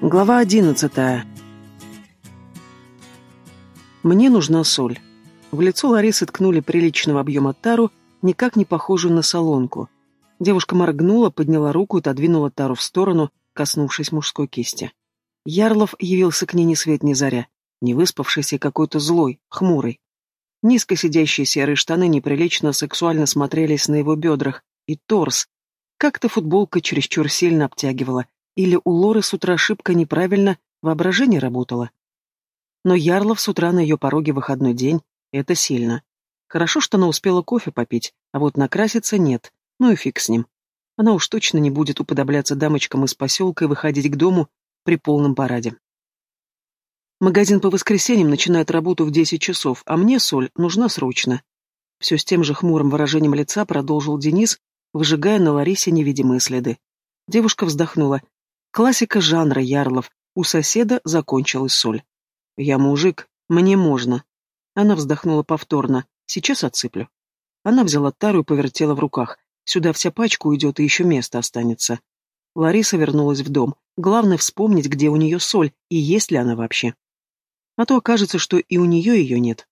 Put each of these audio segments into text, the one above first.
Глава одиннадцатая. Мне нужна соль. В лицо Ларисы ткнули приличного объема тару, никак не похожую на солонку. Девушка моргнула, подняла руку и отодвинула тару в сторону, коснувшись мужской кисти. Ярлов явился к ней ни свет ни заря, не выспавшийся и какой-то злой, хмурый. Низко сидящие серые штаны неприлично сексуально смотрелись на его бедрах, и торс. Как-то футболка чересчур сильно обтягивала, или у Лоры с утра ошибка неправильно, воображение работало. Но Ярлов с утра на ее пороге выходной день — это сильно. Хорошо, что она успела кофе попить, а вот накраситься нет, ну и фиг с ним. Она уж точно не будет уподобляться дамочкам из поселка и выходить к дому при полном параде. Магазин по воскресеньям начинает работу в 10 часов, а мне соль нужна срочно. Все с тем же хмурым выражением лица продолжил Денис, выжигая на Ларисе невидимые следы. Девушка вздохнула. Классика жанра ярлов. У соседа закончилась соль. «Я мужик, мне можно». Она вздохнула повторно. «Сейчас отсыплю». Она взяла тару и повертела в руках. Сюда вся пачка уйдет, и еще место останется. Лариса вернулась в дом. Главное вспомнить, где у нее соль, и есть ли она вообще. А то окажется, что и у нее ее нет.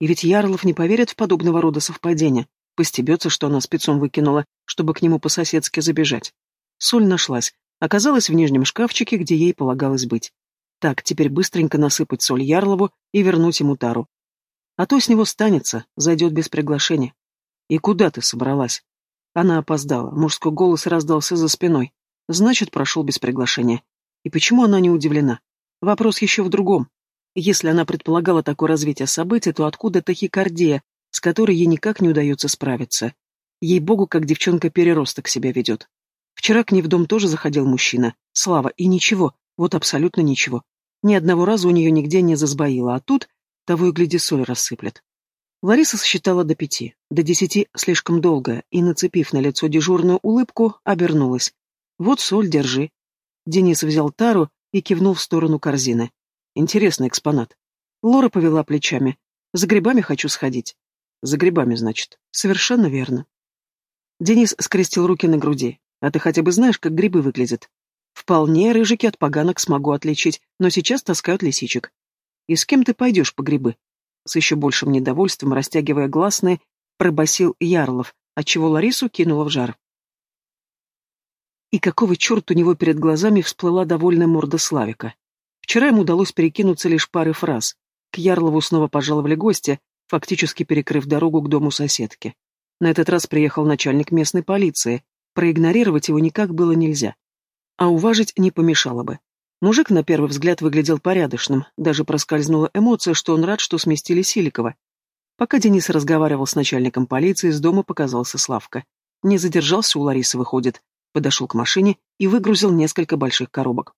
И ведь Ярлов не поверит в подобного рода совпадения. Постебется, что она спецом выкинула, чтобы к нему по-соседски забежать. Соль нашлась, оказалась в нижнем шкафчике, где ей полагалось быть. Так, теперь быстренько насыпать соль Ярлову и вернуть ему тару. А то с него станется, зайдет без приглашения. И куда ты собралась? Она опоздала, мужской голос раздался за спиной. Значит, прошел без приглашения. И почему она не удивлена? Вопрос еще в другом. Если она предполагала такое развитие событий, то откуда тахикардия, с которой ей никак не удается справиться? Ей-богу, как девчонка-переросток себя ведет. Вчера к ней в дом тоже заходил мужчина. Слава, и ничего, вот абсолютно ничего. Ни одного раза у нее нигде не засбоило, а тут того и гляди соль рассыплет. Лариса сосчитала до пяти, до десяти слишком долго, и, нацепив на лицо дежурную улыбку, обернулась. «Вот соль, держи». Денис взял тару и кивнул в сторону корзины. Интересный экспонат. Лора повела плечами. «За грибами хочу сходить». «За грибами, значит. Совершенно верно». Денис скрестил руки на груди. А ты хотя бы знаешь, как грибы выглядят? Вполне рыжики от поганок смогу отличить, но сейчас таскают лисичек. И с кем ты пойдешь по грибы? С еще большим недовольством, растягивая гласные, пробасил Ярлов, отчего Ларису кинула в жар. И какого черта у него перед глазами всплыла довольная морда Славика? Вчера ему удалось перекинуться лишь пары фраз. К Ярлову снова пожаловали гости, фактически перекрыв дорогу к дому соседки. На этот раз приехал начальник местной полиции, Проигнорировать его никак было нельзя. А уважить не помешало бы. Мужик на первый взгляд выглядел порядочным, даже проскользнула эмоция, что он рад, что сместили Силикова. Пока Денис разговаривал с начальником полиции, из дома показался Славка. Не задержался у Ларисы, выходит. Подошел к машине и выгрузил несколько больших коробок.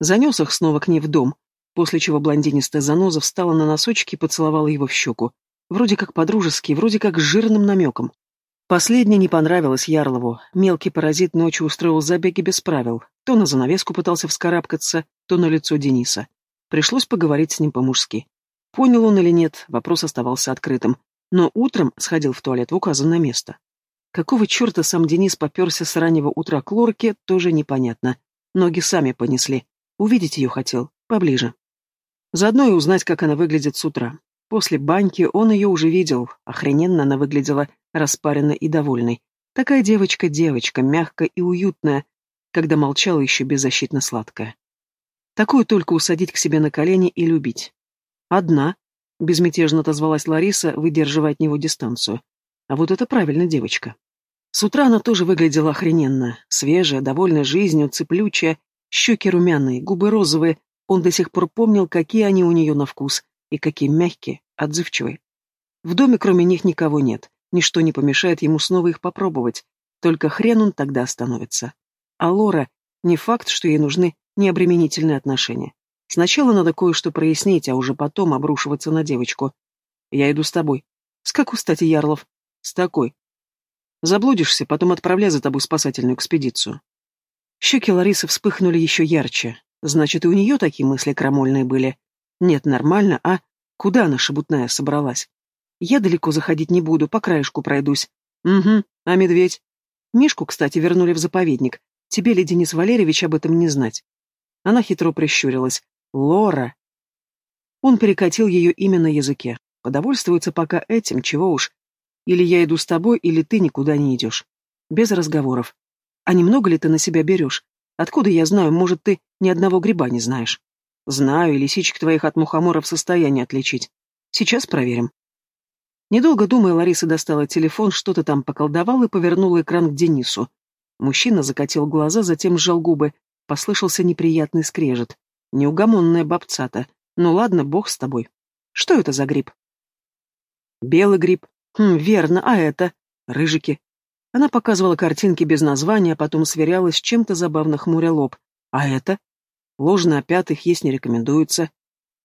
Занес их снова к ней в дом, после чего блондинистая заноза встала на носочки и поцеловала его в щеку. Вроде как по-дружески, вроде как с жирным намеком. Последнее не понравилось Ярлову. Мелкий паразит ночью устроил забеги без правил. То на занавеску пытался вскарабкаться, то на лицо Дениса. Пришлось поговорить с ним по-мужски. Понял он или нет, вопрос оставался открытым. Но утром сходил в туалет в указанное место. Какого черта сам Денис поперся с раннего утра к лорке, тоже непонятно. Ноги сами понесли. Увидеть ее хотел, поближе. Заодно и узнать, как она выглядит с утра. После баньки он ее уже видел. Охрененно она выглядела распаренной и довольной. Такая девочка-девочка, мягкая и уютная, когда молчала еще беззащитно сладкая. Такую только усадить к себе на колени и любить. Одна, безмятежно отозвалась Лариса, выдерживая от него дистанцию. А вот это правильно девочка. С утра она тоже выглядела охрененно. Свежая, довольная жизнью, цеплючая, щеки румяные, губы розовые. Он до сих пор помнил, какие они у нее на вкус, и какие мягкие, отзывчивые. В доме кроме них никого нет. Ничто не помешает ему снова их попробовать, только хрен он тогда остановится. А Лора, не факт, что ей нужны необременительные отношения. Сначала надо кое-что прояснить, а уже потом обрушиваться на девочку. Я иду с тобой. С какой стати, Ярлов? С такой. Заблудишься, потом отправляй за тобой спасательную экспедицию. Щеки Ларисы вспыхнули еще ярче. Значит, и у нее такие мысли крамольные были. Нет, нормально, а? Куда она шебутная собралась? Я далеко заходить не буду, по краешку пройдусь. Угу, а медведь? Мишку, кстати, вернули в заповедник. Тебе ли, Денис Валерьевич, об этом не знать? Она хитро прищурилась. «Лора!» Он перекатил ее имя на языке. Подовольствуется пока этим, чего уж. Или я иду с тобой, или ты никуда не идешь. Без разговоров. А немного ли ты на себя берешь? Откуда я знаю, может, ты ни одного гриба не знаешь? Знаю, лисичек твоих от мухомора в состоянии отличить. Сейчас проверим. Недолго думая, Лариса достала телефон, что-то там поколдовала и повернула экран к Денису. Мужчина закатил глаза, затем сжал губы. Послышался неприятный скрежет. Неугомонная бабцата. Ну ладно, бог с тобой. Что это за гриб? Белый гриб. Хм, верно, а это? Рыжики. Она показывала картинки без названия, а потом сверялась с чем-то забавно хмуря лоб. А это? Ложно опятых есть не рекомендуется.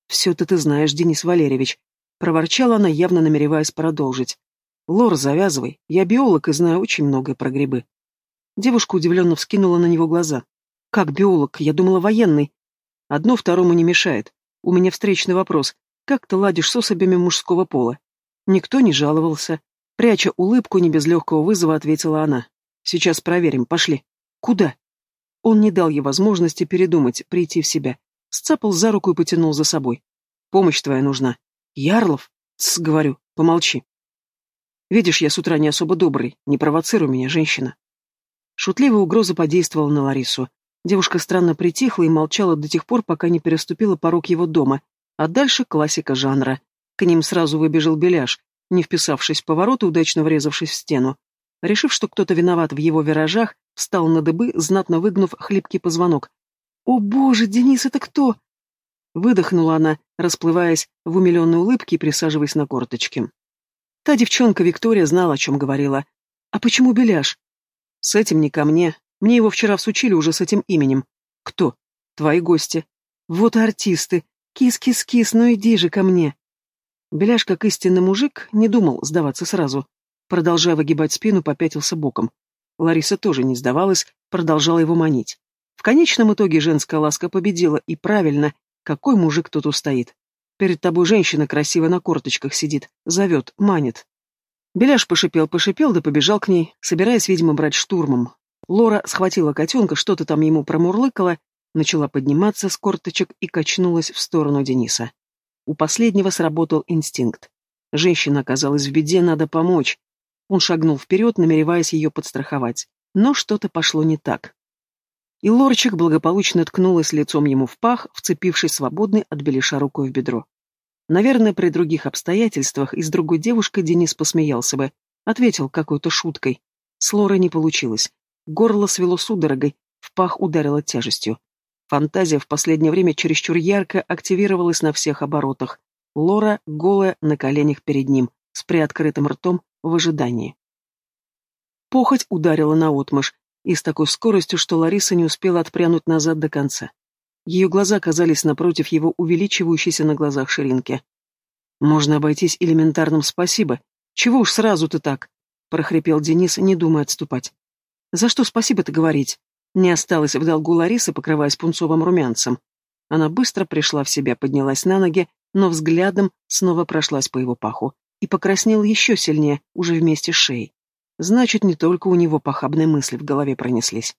Все-то ты знаешь, Денис Валерьевич. Проворчала она, явно намереваясь продолжить. Лор, завязывай. Я биолог и знаю очень многое про грибы. Девушка удивленно вскинула на него глаза. Как биолог? Я думала, военный. Одно второму не мешает. У меня встречный вопрос. Как ты ладишь с особями мужского пола? Никто не жаловался. Пряча улыбку, не без легкого вызова, ответила она. «Сейчас проверим, пошли». «Куда?» Он не дал ей возможности передумать, прийти в себя. Сцапал за руку и потянул за собой. «Помощь твоя нужна». «Ярлов?» «Тсс, говорю, помолчи». «Видишь, я с утра не особо добрый. Не провоцируй меня, женщина». Шутливая угроза подействовала на Ларису. Девушка странно притихла и молчала до тех пор, пока не переступила порог его дома, а дальше классика жанра. К ним сразу выбежал Беляш, не вписавшись в поворот и удачно врезавшись в стену. Решив, что кто-то виноват в его виражах, встал на дыбы, знатно выгнув хлипкий позвонок. «О боже, Денис, это кто?» Выдохнула она, расплываясь в умиленной улыбке и присаживаясь на корточки. Та девчонка Виктория знала, о чем говорила. «А почему Беляш?» «С этим не ко мне. Мне его вчера всучили уже с этим именем». «Кто?» «Твои гости». «Вот артисты. Кис-кис-кис, ну иди же ко мне». Беляш, как истинный мужик, не думал сдаваться сразу. Продолжая выгибать спину, попятился боком. Лариса тоже не сдавалась, продолжала его манить. В конечном итоге женская ласка победила, и правильно, какой мужик тут устоит. Перед тобой женщина красиво на корточках сидит, зовет, манит. Беляш пошипел-пошипел, да побежал к ней, собираясь, видимо, брать штурмом. Лора схватила котенка, что-то там ему промурлыкала, начала подниматься с корточек и качнулась в сторону Дениса. У последнего сработал инстинкт. Женщина оказалась в беде, надо помочь. Он шагнул вперед, намереваясь ее подстраховать. Но что-то пошло не так. И лорчик благополучно ткнулась лицом ему в пах, вцепившись свободной от белиша рукой в бедро. Наверное, при других обстоятельствах и с другой девушкой Денис посмеялся бы, ответил какой-то шуткой. С Лорой не получилось. Горло свело судорогой, в пах ударило тяжестью. Фантазия в последнее время чересчур ярко активировалась на всех оборотах. Лора, голая, на коленях перед ним, с приоткрытым ртом, в ожидании. Похоть ударила наотмашь, и с такой скоростью, что Лариса не успела отпрянуть назад до конца. Ее глаза казались напротив его увеличивающейся на глазах ширинки. «Можно обойтись элементарным спасибо. Чего уж сразу ты так?» — прохрипел Денис, не думая отступать. «За что спасибо-то говорить? Не осталось в долгу Ларисы, покрываясь пунцовым румянцем. Она быстро пришла в себя, поднялась на ноги, но взглядом снова прошлась по его паху и покраснел еще сильнее, уже вместе с шеей. Значит, не только у него похабные мысли в голове пронеслись.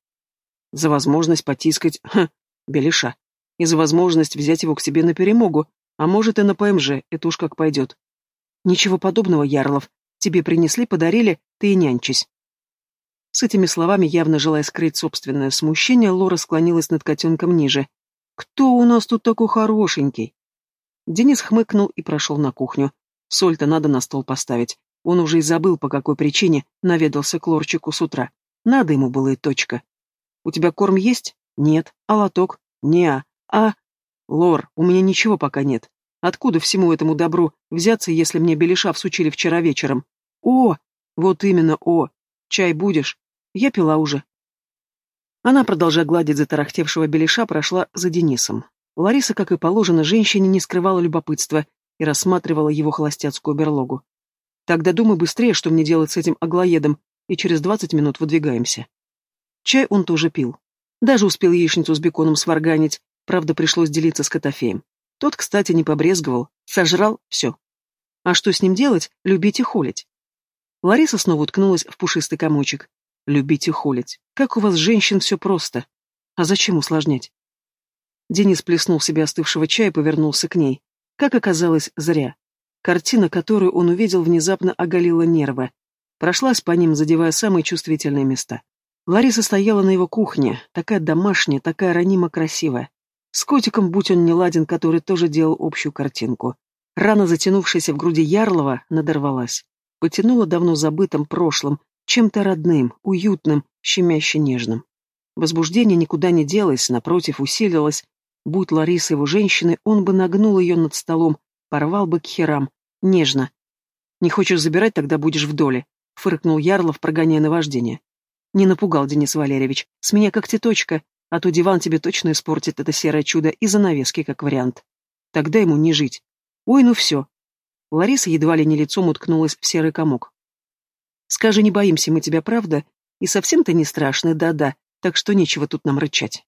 За возможность потискать, ха, Белиша. И за возможность взять его к себе на перемогу, а может и на ПМЖ, это уж как пойдет. Ничего подобного, Ярлов. Тебе принесли, подарили, ты и нянчись. С этими словами, явно желая скрыть собственное смущение, Лора склонилась над котенком ниже. «Кто у нас тут такой хорошенький?» Денис хмыкнул и прошел на кухню. Соль-то надо на стол поставить. Он уже и забыл, по какой причине наведался к Лорчику с утра. Надо ему было и точка. «У тебя корм есть?» «Нет». «А лоток?» «Не-а». «А...» «Лор, у меня ничего пока нет. Откуда всему этому добру взяться, если мне беляша всучили вчера вечером?» «О! Вот именно, о! Чай будешь?» Я пила уже. Она, продолжая гладить затарахтевшего беляша, прошла за Денисом. Лариса, как и положено, женщине не скрывала любопытства и рассматривала его холостяцкую берлогу. «Тогда думай быстрее, что мне делать с этим аглоедом, и через двадцать минут выдвигаемся». Чай он тоже пил. Даже успел яичницу с беконом сварганить, правда, пришлось делиться с Котофеем. Тот, кстати, не побрезговал, сожрал все. А что с ним делать? Любить и холить. Лариса снова уткнулась в пушистый комочек. Любить и холить. Как у вас, женщин, все просто. А зачем усложнять? Денис плеснул себе остывшего чая и повернулся к ней. Как оказалось, зря. Картина, которую он увидел, внезапно оголила нервы. Прошлась по ним, задевая самые чувствительные места. Лариса стояла на его кухне, такая домашняя, такая ранимо красивая. С котиком, будь он не ладен, который тоже делал общую картинку. Рана, затянувшаяся в груди Ярлова, надорвалась. Потянула давно забытым прошлым, чем-то родным, уютным, щемяще нежным. Возбуждение никуда не делось, напротив, усилилось, Будь Лариса его женщиной, он бы нагнул ее над столом, порвал бы к херам. Нежно. «Не хочешь забирать, тогда будешь в доле», — фыркнул Ярлов, прогоняя наваждение. «Не напугал, Денис Валерьевич. С меня как теточка, а то диван тебе точно испортит это серое чудо и занавески как вариант. Тогда ему не жить. Ой, ну все». Лариса едва ли не лицом уткнулась в серый комок. «Скажи, не боимся мы тебя, правда? И совсем ты не страшный, да-да, так что нечего тут нам рычать».